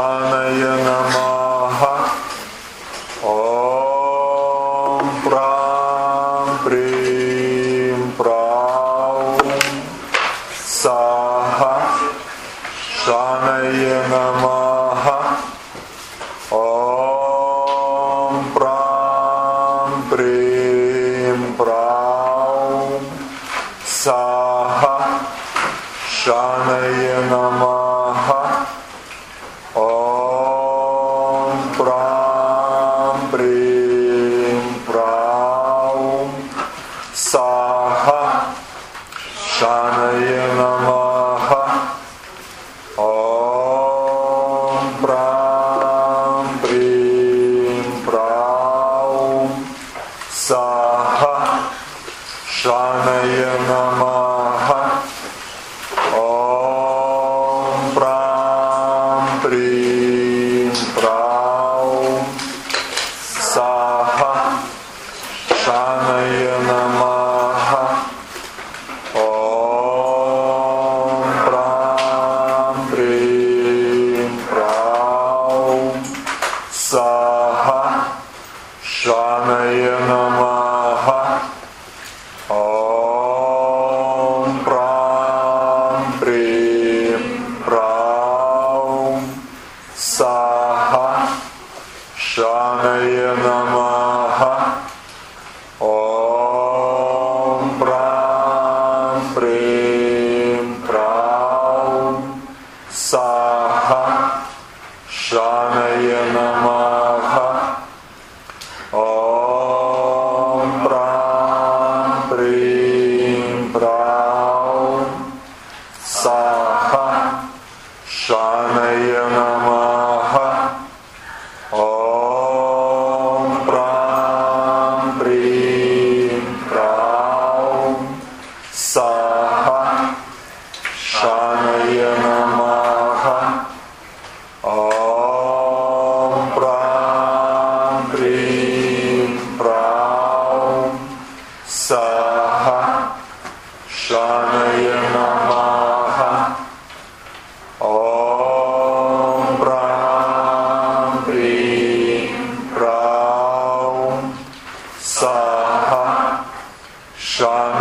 प्राणाय नमः ॐ प्रां प्रीं प्रां साः शानय नमः ॐ प्रां प्रीं प्रां साः शानय नमः прам прим саха шанае намаха. Ом прам прим саха шанае намаха. Shana Yanama.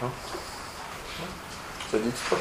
Hein ça dit tout